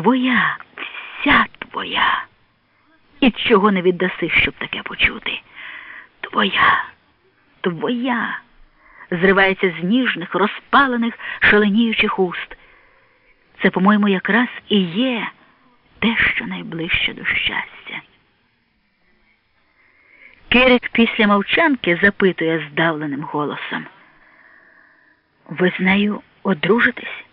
твоя, вся твоя. І чого не віддаси, щоб таке почути? Твоя, твоя, зривається з ніжних, розпалених, шаленіючих уст. Це, по-моєму, якраз і є те, що найближче до щастя. Кирик після мовчанки запитує здавленим голосом. Ви з нею одружитесь?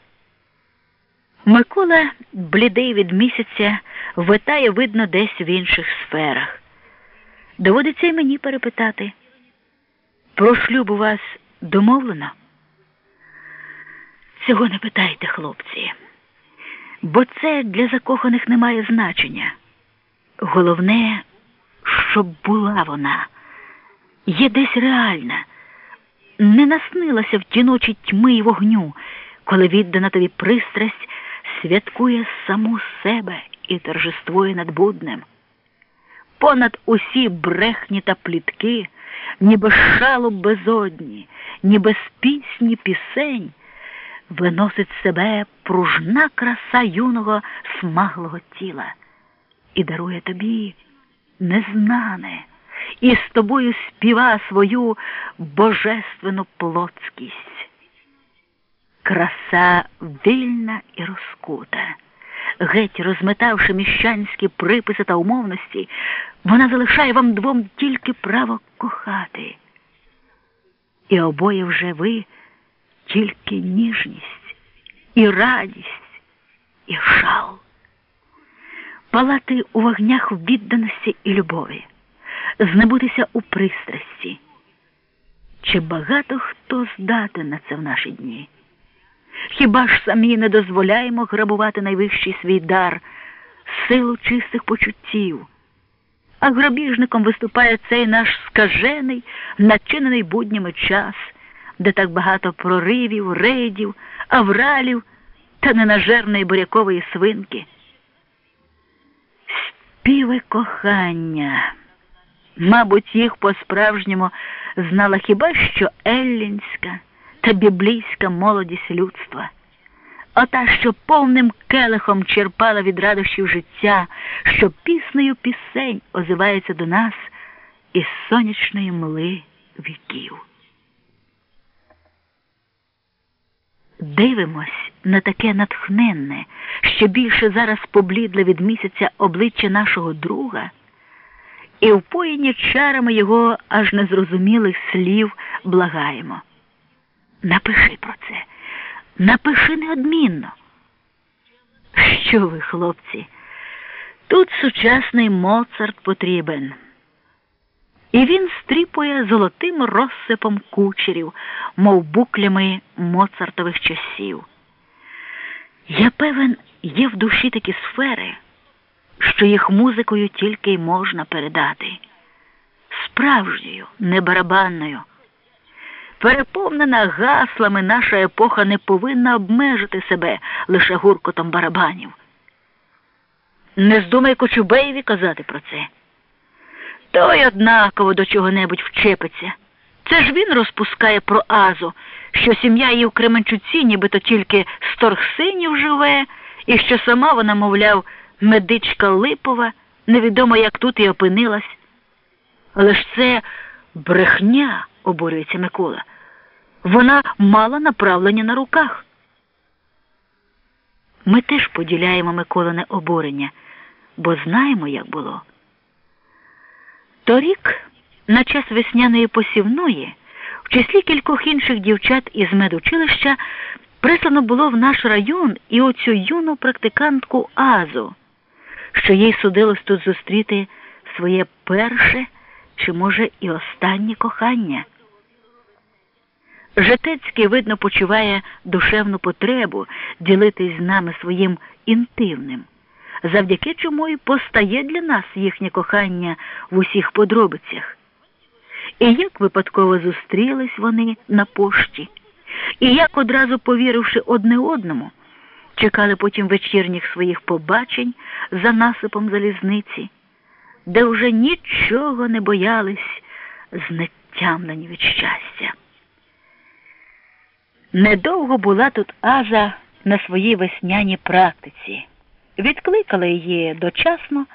Микола, блідий від місяця, витає, видно, десь в інших сферах. Доводиться й мені перепитати. Про шлюб у вас домовлено? Цього не питайте, хлопці, бо це для закоханих не має значення. Головне, щоб була вона, є десь реальна, не наснилася в тіночі тьми й вогню, коли віддана тобі пристрасть святкує саму себе і торжествує над буднем. Понад усі брехні та плітки, ніби шалу безодні, ніби з пісні пісень, виносить себе пружна краса юного смаглого тіла і дарує тобі незнане, і з тобою співа свою божественну плотськість. Краса вільна і розкута, геть розметавши міщанські приписи та умовності, вона залишає вам двом тільки право кохати. І обоє вже ви тільки ніжність, і радість, і шал. Палати у вогнях відданості і любові, знебутися у пристрасті. Чи багато хто здатен на це в наші дні? Хіба ж самі не дозволяємо грабувати найвищий свій дар, силу чистих почуттів? А грабіжником виступає цей наш скажений, начинений буднями час, де так багато проривів, рейдів, авралів та ненажерної бурякової свинки. Співи кохання. Мабуть, їх по-справжньому знала хіба що еллінська та біблійська молодість людства. Ота, що повним келихом черпала від радощів життя, що піснею пісень озивається до нас із сонячної мли віків. Дивимось на таке натхненне, що більше зараз поблідле від місяця обличчя нашого друга, і впоєні чарами його аж незрозумілих слів благаємо. Напиши про це, напиши неодмінно. Що ви, хлопці? Тут сучасний Моцарт потрібен. І він стріпує золотим розсипом кучерів, мов буклями Моцартових часів. Я певен, є в душі такі сфери, що їх музикою тільки й можна передати, справжньою, не барабанною. Переповнена гаслами наша епоха не повинна обмежити себе лише гуркотом барабанів. Не здумай Кочубеєві казати про це. Той однаково до чого-небудь вчепиться. Це ж він розпускає про Азу, що сім'я її в Кременчуці нібито тільки з торгсинів живе, і що сама вона, мовляв, медичка липова, невідомо, як тут і опинилась. Але ж це брехня, обурюється Микола. Вона мала направлення на руках. Ми теж поділяємо Миколине обурення, бо знаємо, як було. Торік, на час весняної посівної, в числі кількох інших дівчат із медучилища прислано було в наш район і оцю юну практикантку Азу, що їй судилось тут зустріти своє перше чи, може, і останнє кохання. Житецький, видно, почуває душевну потребу ділитись з нами своїм інтимним, завдяки чому й постає для нас їхнє кохання в усіх подробицях. І як випадково зустрілись вони на пошті, і як одразу повіривши одне одному, чекали потім вечірніх своїх побачень за насипом залізниці, де вже нічого не боялись, знеттямлені від щастя. Недовго була тут Аза на своїй весняній практиці. відкликали її дочасно.